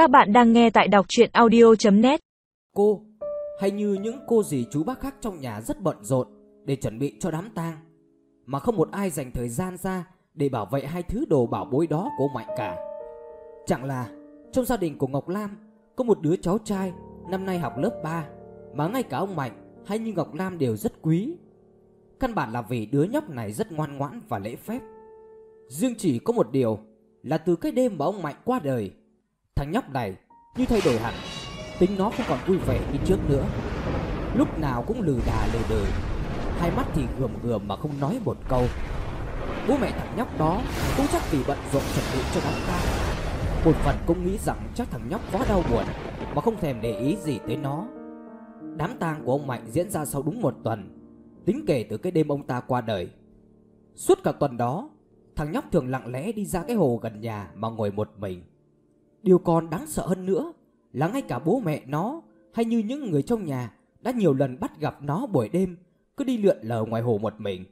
Các bạn đang nghe tại đọc chuyện audio.net Cô, hay như những cô dì chú bác khác trong nhà rất bận rộn để chuẩn bị cho đám tang Mà không một ai dành thời gian ra để bảo vệ hai thứ đồ bảo bối đó của Mạnh cả. Chẳng là trong gia đình của Ngọc Lam có một đứa cháu trai năm nay học lớp 3 Mà ngay cả ông Mạnh hay như Ngọc Lam đều rất quý. Căn bản là vì đứa nhóc này rất ngoan ngoãn và lễ phép. Riêng chỉ có một điều là từ cái đêm mà ông Mạnh qua đời Thằng nhóc này như thay đổi hẳn. Tính nó không còn vui vẻ như trước nữa. Lúc nào cũng lừ đà lừ đừ. Hai mắt thì gườm gườm mà không nói một câu. Bố mẹ thằng nhóc đó cũng chắc vì bận rộn chuẩn bị cho đám tang. Một phần cũng nghĩ rằng chắc thằng nhóc quá đau buồn Mà không thèm để ý gì tới nó. Đám tang của ông Mạnh diễn ra sau đúng một tuần, Tính kể từ cái đêm ông ta qua đời. Suốt cả tuần đó, Thằng nhóc thường lặng lẽ đi ra cái hồ gần nhà mà ngồi một mình. Điều còn đáng sợ hơn nữa là ngay cả bố mẹ nó hay như những người trong nhà đã nhiều lần bắt gặp nó buổi đêm cứ đi lượn lờ ngoài hồ một mình.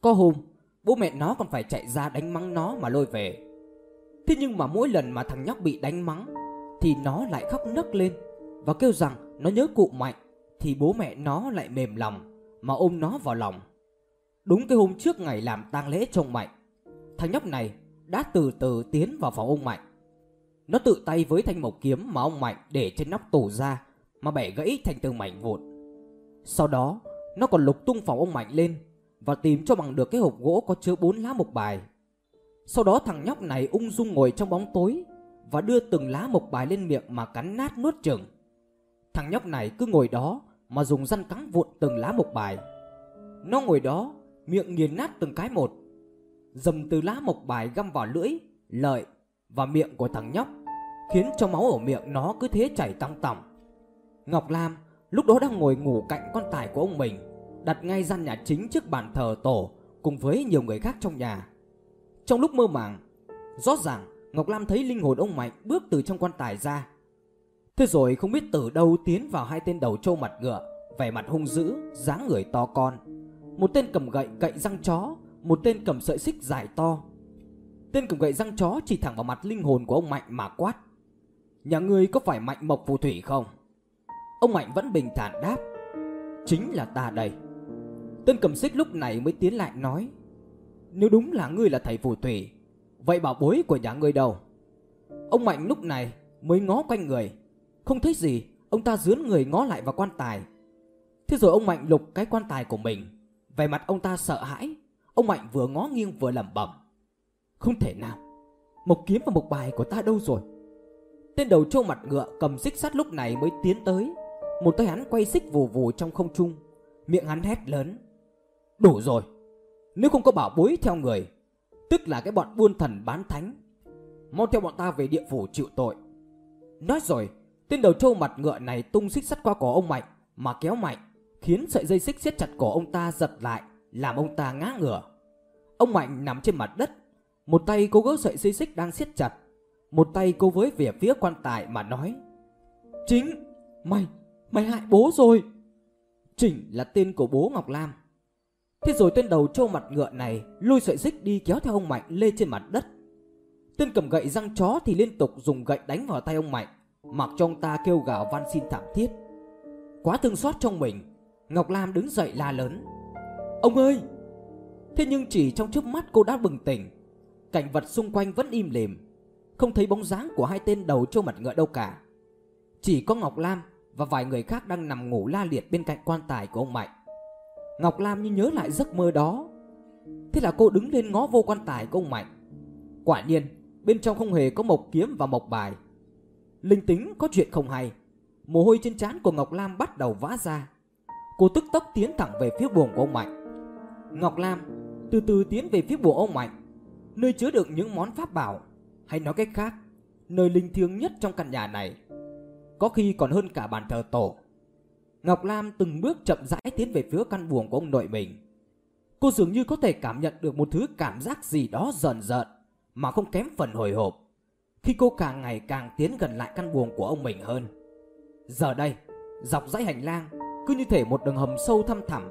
Có hôm, bố mẹ nó còn phải chạy ra đánh mắng nó mà lôi về. Thế nhưng mà mỗi lần mà thằng nhóc bị đánh mắng thì nó lại khóc nấc lên và kêu rằng nó nhớ cụ Mạnh thì bố mẹ nó lại mềm lòng mà ôm nó vào lòng. Đúng cái hôm trước ngày làm tang lễ trông Mạnh, thằng nhóc này đã từ từ tiến vào phòng ông Mạnh. Nó tự tay với thanh mộc kiếm mà ông Mạnh để trên nóc tủ ra mà bẻ gãy thành từng mảnh vụn. Sau đó, nó còn lục tung phòng ông Mạnh lên và tìm cho bằng được cái hộp gỗ có chứa bốn lá mộc bài. Sau đó thằng nhóc này ung dung ngồi trong bóng tối và đưa từng lá mộc bài lên miệng mà cắn nát nuốt chừng. Thằng nhóc này cứ ngồi đó mà dùng răng cắn vụn từng lá mộc bài. Nó ngồi đó, miệng nghiền nát từng cái một. Dầm từ lá mộc bài găm vào lưỡi, lợi và miệng của thằng nhóc khiến cho máu ở miệng nó cứ thế chảy tăng tỏng. Ngọc Lam lúc đó đang ngồi ngủ cạnh con tài của ông mình, đặt ngay gian nhà chính trước bàn thờ tổ cùng với nhiều người khác trong nhà. Trong lúc mơ màng, rõ ràng Ngọc Lam thấy linh hồn ông Mạnh bước từ trong quan tài ra. Thế rồi không biết từ đâu tiến vào hai tên đầu trâu mặt ngựa, vẻ mặt hung dữ, dáng người to con. Một tên cầm gậy cậy răng chó, một tên cầm sợi xích dài to. Tên cầm gậy răng chó chỉ thẳng vào mặt linh hồn của ông Mạnh mà quát. Nhà ngươi có phải Mạnh Mộc phù thủy không? Ông Mạnh vẫn bình thản đáp. Chính là ta đây. Tên cầm xích lúc này mới tiến lại nói. Nếu đúng là ngươi là thầy phù thủy, vậy bảo bối của nhà ngươi đâu? Ông Mạnh lúc này mới ngó quanh người. Không thấy gì, ông ta dướn người ngó lại vào quan tài. Thế rồi ông Mạnh lục cái quan tài của mình. Về mặt ông ta sợ hãi, ông Mạnh vừa ngó nghiêng vừa lẩm bẩm. Không thể nào, một kiếm và một bài của ta đâu rồi? Tên đầu trâu mặt ngựa cầm xích sắt lúc này mới tiến tới. Một tay hắn quay xích vù vù trong không trung. Miệng hắn hét lớn. Đủ rồi. Nếu không có bảo bối theo người, Tức là cái bọn buôn thần bán thánh, Mau theo bọn ta về địa phủ chịu tội. Nói rồi, Tên đầu trâu mặt ngựa này tung xích sắt qua cổ ông Mạnh, Mà kéo mạnh, Khiến sợi dây xích siết chặt cổ ông ta giật lại, Làm ông ta ngã ngửa. Ông Mạnh nằm trên mặt đất, Một tay cố gỡ sợi dây xích đang siết chặt một tay cô với về phía quan tài mà nói, Chính, Mày Mày hại bố rồi. Chỉnh là tên của bố Ngọc Lam. Thế rồi tên đầu trâu mặt ngựa này Lôi sợi xích đi kéo theo ông Mạnh lê trên mặt đất. Tên cầm gậy răng chó thì liên tục dùng gậy đánh vào tay ông Mạnh, Mặc cho ông ta kêu gào van xin thảm thiết. Quá thương xót trong mình, Ngọc Lam đứng dậy la lớn, Ông ơi! Thế nhưng chỉ trong chớp mắt cô đã bừng tỉnh, Cảnh vật xung quanh vẫn im lìm không thấy bóng dáng của hai tên đầu trâu mặt ngựa đâu cả. Chỉ có Ngọc Lam và vài người khác đang nằm ngủ la liệt bên cạnh quan tài của ông Mạnh. Ngọc Lam như nhớ lại giấc mơ đó. Thế là cô đứng lên ngó vô quan tài của ông Mạnh. Quả nhiên, bên trong không hề có mộc kiếm và mộc bài. Linh tính có chuyện không hay. Mồ hôi trên trán của Ngọc Lam bắt đầu vã ra. Cô tức tốc tiến thẳng về phía buồng của ông Mạnh. Ngọc Lam từ từ tiến về phía buồng ông Mạnh, Nơi chứa đựng những món pháp bảo hay nói cách khác, nơi linh thiêng nhất trong căn nhà này, có khi còn hơn cả bàn thờ tổ. Ngọc Lam từng bước chậm rãi tiến về phía căn buồng của ông nội mình. Cô dường như có thể cảm nhận được một thứ cảm giác gì đó dần dần mà không kém phần hồi hộp. Khi cô càng ngày càng tiến gần lại căn buồng của ông mình hơn. Giờ đây, dọc dãy hành lang cứ như thể một đường hầm sâu thăm thẳm.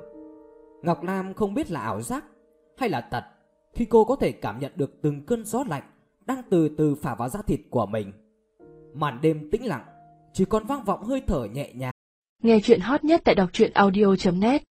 Ngọc Lam không biết là ảo giác hay là tật khi cô có thể cảm nhận được từng cơn gió lạnh đang từ từ phả vào da thịt của mình. Màn đêm tĩnh lặng, chỉ còn vang vọng hơi thở nhẹ nhàng. Nghe chuyện hot nhất tại đọc truyện audio.net